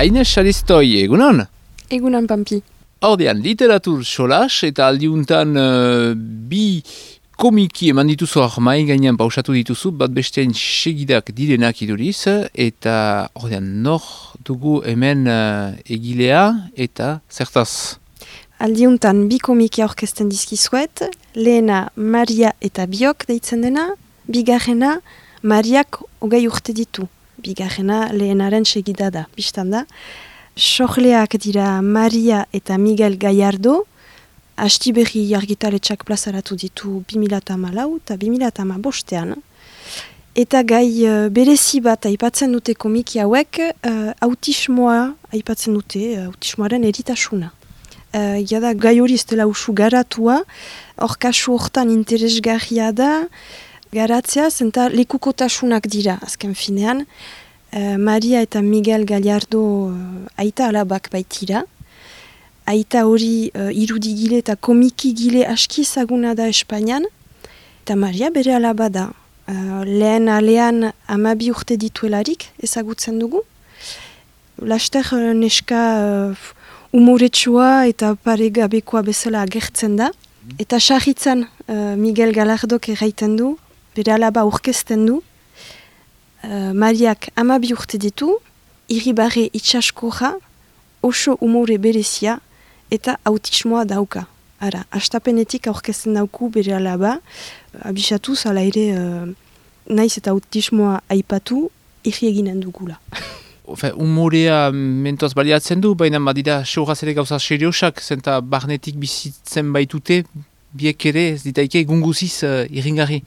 Aine Xaristoi, egunon? Egunon, Pampi. Ordean, literatur solas eta aldiuntan uh, bi komiki eman dituzu hor mai gainean pausatu dituzu, bat bestean segidak direnak iduriz, eta ordean, nor dugu hemen uh, egilea eta zertaz? Aldiuntan bi komiki aurkezten dizkizuet, lehena Maria eta Biok deitzen dena, bigarrena Mariak hogei urte ditu bigarrena lehenaren segida da, biztan da. Sohleak dira Maria eta Miguel Gallardo, hasti berri jargitaletxak plazaratu ditu 2008 eta 2008 Eta gai uh, berezi bat aipatzen dute komiki hauek, uh, autismoa aipatzen dute, uh, autismoaren eritasuna. Uh, Iada gai hori ez dela usu garatua, hor kasu hortan interesgarria da, garatzea, zenta lekukotasunak dira, azken finean. Uh, Maria eta Miguel Gallardo uh, aita alabak baitira. Aita hori uh, irudigile eta komikigile aski zaguna da Espainian. Eta Maria bere alaba da. Uh, lehen alean amabi urte dituelarik ezagutzen dugu. Laster uh, neska uh, umoretsua eta paregabekoa bezala agertzen da. Eta sarritzen uh, Miguel Gallardok erraiten du, bere alaba urkezten du, uh, Mariak amabi urte ditu, irribarre itxaskoja, oso umore berezia eta autismoa dauka. Ara, astapenetik aurkezten dauku bere alaba, abisatu zala ere uh, naiz eta autismoa aipatu, irri eginen dugula. Ofe, umorea mentoaz baliatzen du, baina badira xorraz ere gauza seriosak, zenta barnetik bizitzen baitute, biek ere ez ditaike gunguziz uh, irringarri.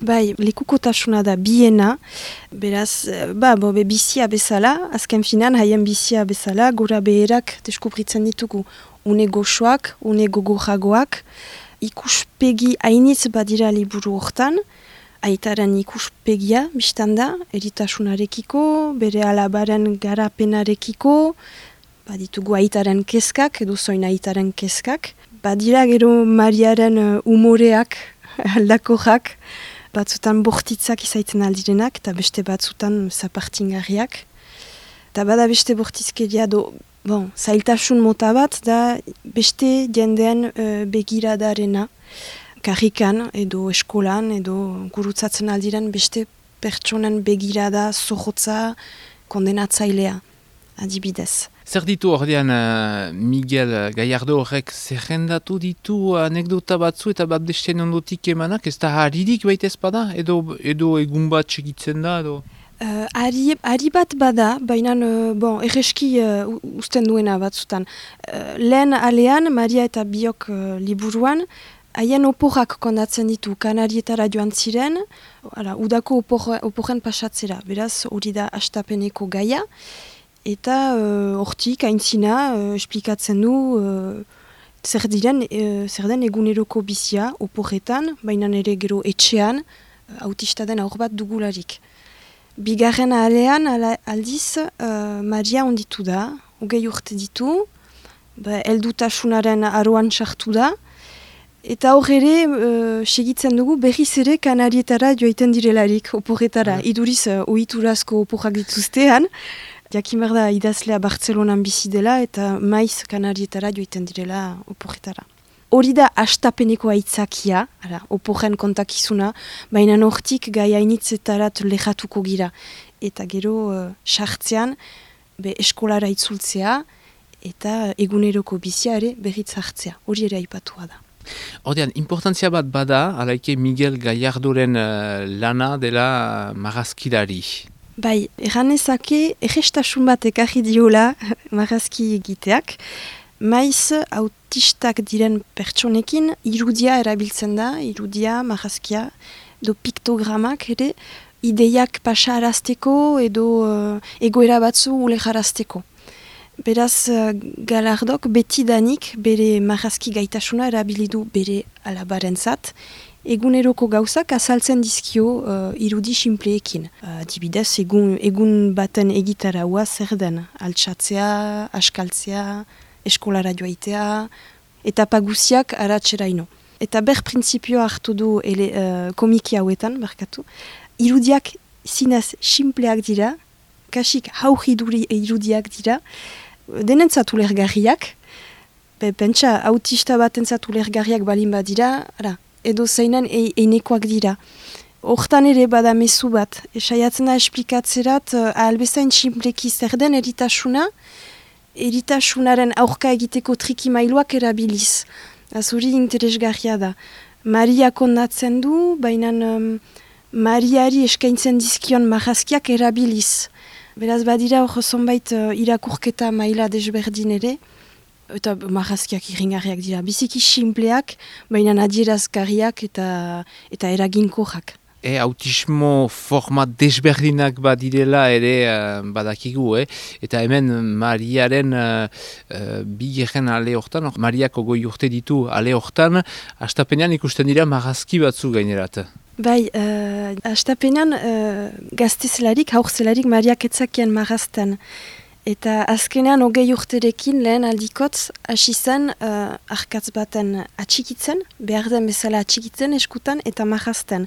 Bai, lekukotasuna da biena, beraz, eh, ba, bobe bizia bezala, azken finan, haien bizia bezala, gora beherak deskubritzen ditugu. Une goxoak, une gogojagoak, ikuspegi hainitz badira liburu hortan, aitaren ikuspegia, biztan da, eritasunarekiko, bere alabaren garapenarekiko, baditugu aitaren kezkak, edo zoin aitaren kezkak, badira gero Mariaren uh, umoreak, aldakoak, batzutan bortitzak izaiten aldirenak, eta beste batzutan zapartingarriak. Eta bada beste bortizkeria do, bon, zailtasun mota bat, da beste jendean uh, begiradarena, karrikan edo eskolan edo gurutzatzen aldiren beste pertsonen begirada, zohotza, kondenatzailea, adibidez. Zer ditu ordean uh, Miguel Gallardo horrek zerrendatu ditu anekdota batzu eta bat desten ondotik emanak, ez da haririk baita ez bada, edo, edo egun bat segitzen da, edo? Uh, ari, ari bat bada, baina uh, bon, erreski uh, usten duena batzutan. Uh, lehen alean, Maria eta Biok uh, liburuan, haien oporrak kondatzen ditu kanarietara joan ziren, ala, udako oporren pasatzera, beraz hori da astapeneko gaia, eta uh, hortik aintzina uh, esplikatzen du uh, zer diren zer den eguneroko bizia oporretan, baina ere gero etxean autista den aur bat dugularik. Bigarren alean aldiz uh, Maria onditu da, hogei urte ditu, ba, eldutasunaren aroan sartu da, Eta hor ere, uh, segitzen dugu, berriz ere kanarietara joaiten direlarik, oporretara. Iduriz, uh, oiturazko oporrak dituztean, Jakimer da idazlea Bartzelonan bizi dela eta maiz kanarietara joiten direla oporretara. Hori da astapeneko aitzakia, ara, oporren kontakizuna, baina nortik gai hainitzetarat lehatuko gira. Eta gero uh, sartzean, be eskolara itzultzea eta eguneroko bizia ere berriz hartzea. Hori ere aipatua da. Ordean, importantzia bat bada, alaike Miguel Gallardoren uh, lana dela marazkidari. Bai, erranezake egestasun bat ekarri diola marazki egiteak, maiz autistak diren pertsonekin irudia erabiltzen da, irudia, marazkia, do piktogramak ere, ideiak pasa arazteko edo uh, egoera batzu ule jarazteko. Beraz, uh, galardok beti danik bere marazki gaitasuna erabilidu bere alabaren zat, eguneroko gauzak azaltzen dizkio uh, irudi simpleekin. Uh, dibidez, egun, egun baten egitaraua zer den, altsatzea, askaltzea, eskolara joaitea, eta paguziak aratzeraino. Eta ber prinsipio hartu du ele, uh, komiki hauetan, barkatu, irudiak zinez simpleak dira, kasik haujiduri irudiak dira, denentzat ulergarriak, Be, pentsa, autista bat entzat ulergarriak balin badira, ara, edo zeinan e, einekoak dira. Hortan ere bada mezu bat, esaiatzen da esplikatzerat, uh, albezain tximpleki zer den eritasuna, eritasunaren aurka egiteko triki mailuak erabiliz. Azuri interesgarria da. Maria kondatzen du, baina um, Mariari eskaintzen dizkion marazkiak erabiliz. Beraz badira hor zonbait uh, irakurketa maila desberdin ere, eta marazkiak iringarriak dira. Biziki simpleak, baina adierazgarriak eta, eta eraginkorrak e, autismo forma desberdinak badirela ere uh, badakigu, eh? eta hemen Mariaren uh, uh, ale hortan, Mariako goi urte ditu ale hortan, astapenean ikusten dira marazki batzu gainerat. Bai, uh, astapenean uh, gaztezelarik, haurzelarik Mariak etzakien marazten. Eta azkenean hogei urterekin lehen aldikotz hasi zen uh, arkatz baten atxikitzen, behar den bezala atxikitzen eskutan eta marazten.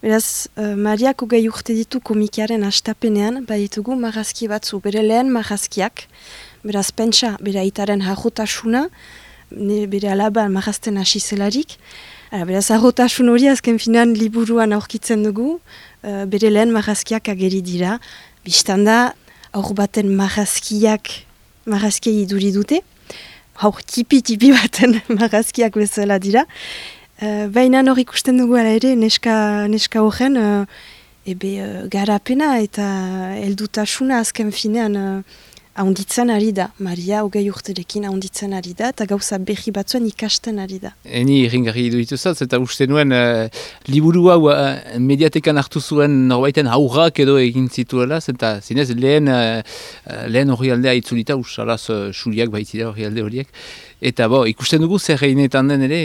Beraz, uh, Mariak hogei urte ditu komikiaren astapenean, baditugu marazki batzu, bere lehen marazkiak, beraz, pentsa, bere aitaren harrotasuna, bere alaba marazten hasi zelarik, beraz, harrotasun hori azken finan liburuan aurkitzen dugu, uh, bere lehen marazkiak ageri dira, biztanda, aur baten marazkiak, marazkiai iduri dute, haur tipi-tipi baten marazkiak bezala dira, Uh, Baina hor ikusten dugu ere, neska, neska horren, uh, ebe uh, garapena eta heldutasuna azken finean uh, ahonditzen ari da. Maria hogei urterekin ahonditzen ari da, eta gauza behi batzuen ikasten ari da. Eni irringarri du dituzat, eta uste nuen uh, liburu hau uh, mediatekan hartu zuen norbaiten aurrak edo egin zituela, eta zinez lehen, uh, lehen hori aldea itzulita, usalaz uh, suliak baitira hori alde horiek. Eta bo, ikusten dugu zer reinetan den ere,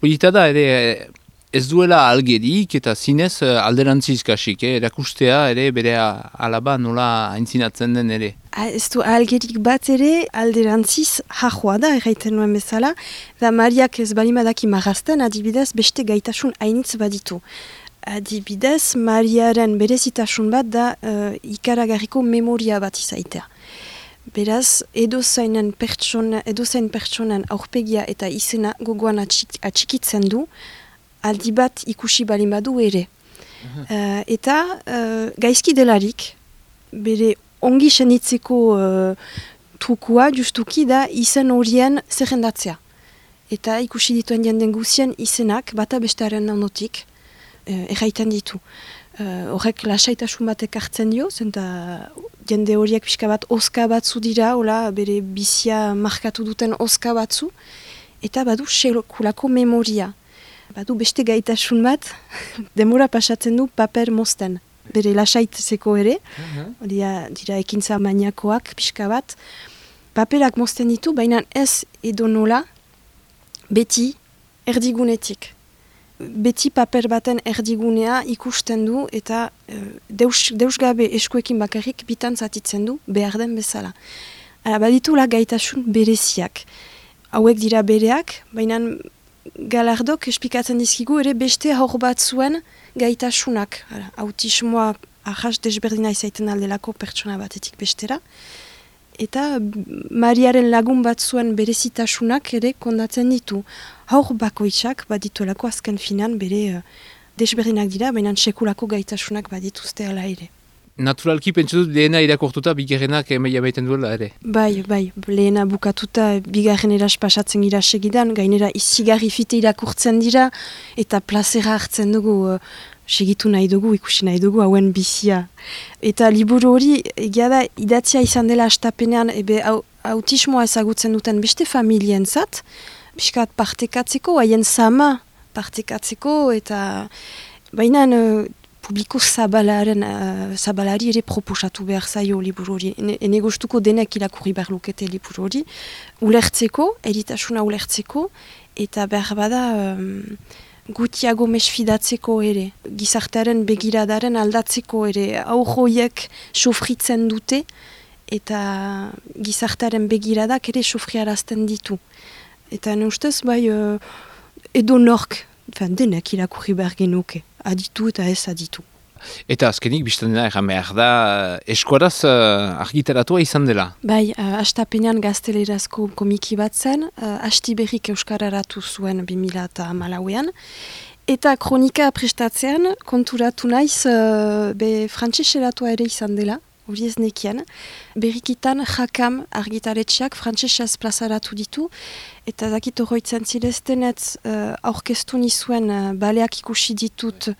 Polita da, ere, ez duela algerik eta zinez eh, alderantziz kasik, eh? erakustea ere bere alaba nola aintzinatzen den ere. Ez du algerik bat ere alderantziz jajoa da, erraiten nuen bezala, da Mariak ez balimadaki marazten adibidez beste gaitasun hainitz baditu. Adibidez, Mariaren berezitasun bat da uh, ikaragarriko memoria bat izaitea. Beraz, edo zainen pertsona, edo zain pertsonan aurpegia eta izena gogoan atxik, atxikitzen du, aldi bat ikusi balin badu ere. Uh, eta uh, gaizki delarik, bere ongi senitzeko uh, trukua justuki da izen horien zerrendatzea. Eta ikusi dituen jenden guzien izenak, bata bestearen nanotik, uh, erraiten ditu. Horrek lasaitasun batek hartzen dio, zenta jende horiek pixka bat oska batzu dira, hola, bere bizia markatu duten oska batzu, eta badu sekulako memoria. Badu beste gaitasun bat, demora pasatzen du paper mosten. Bere lasaitzeko ere, uh dira, dira ekintza maniakoak pixka bat, paperak mosten ditu, baina ez edo nola, beti erdigunetik beti paper baten erdigunea ikusten du eta e, deus, deus gabe eskuekin bakarrik bitan zatitzen du behar den bezala. Ara, baditu la gaitasun bereziak. Hauek dira bereak, baina galardok espikatzen dizkigu ere beste hor bat zuen gaitasunak. Autismoa ahas desberdina izaiten aldelako pertsona batetik bestera. Eta Mariaren lagun bat zuen berezitasunak ere kondatzen ditu haur bakoitzak badituelako azken finan bere uh, desberdinak dira, baina sekulako gaitasunak badituzte ala ere. Naturalki pentsu dut lehena irakortuta bigarrenak emaia baiten duela ere? Bai, bai, lehena bukatuta bigarren eras pasatzen gira segidan, gainera izigarri fite irakurtzen dira, eta plazera hartzen dugu, uh, segitu nahi dugu, ikusi nahi dugu, hauen bizia. Eta liburu hori, egia da, idatzia izan dela astapenean, ebe autismoa ezagutzen duten beste familien zat, pixkat partekatzeko, haien sama partekatzeko, eta baina uh, publiko zabalaren, uh, zabalari ere proposatu behar zaio liburu hori. Ene guztuko denek irakurri behar lukete liburu hori. Ulertzeko, eritasuna ulertzeko, eta behar bada um, gutiago mesfidatzeko ere. Gizartaren begiradaren aldatzeko ere. Aurroiek sofritzen dute, eta gizartaren begiradak ere sofriarazten ditu. Eta ne ustez, bai, uh, edo nork, denek irakurri behar genuke, aditu eta ez aditu. Eta azkenik, biztan dena, erran behar da, eskuaraz uh, argitaratua izan dela. Bai, uh, astapenean gaztelerazko komiki bat zen, uh, asti berrik euskararatu zuen 2000 malauean, eta kronika prestatzean konturatu naiz uh, be frantzeseratua ere izan dela, hori ez nekian. Berrikitan jakam argitaretxeak frantzesaz plazaratu ditu, eta dakit horroitzen zireztenetz uh, aurkeztu nizuen uh, baleak ikusi ditut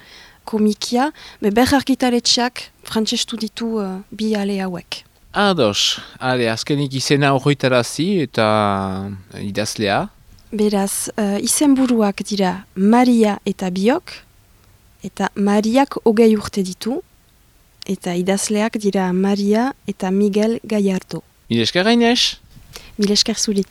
komikia, be ber argitaretxeak frantzestu ditu uh, bi ale hauek. Ados, ale, azkenik izena horroitarazi eta idazlea. Beraz, uh, izenburuak dira Maria eta Biok, eta Mariak hogei urte ditu, eta idazleak dira Maria eta Miguel Gallardo. Mil esker gainez? Mil esker zulit.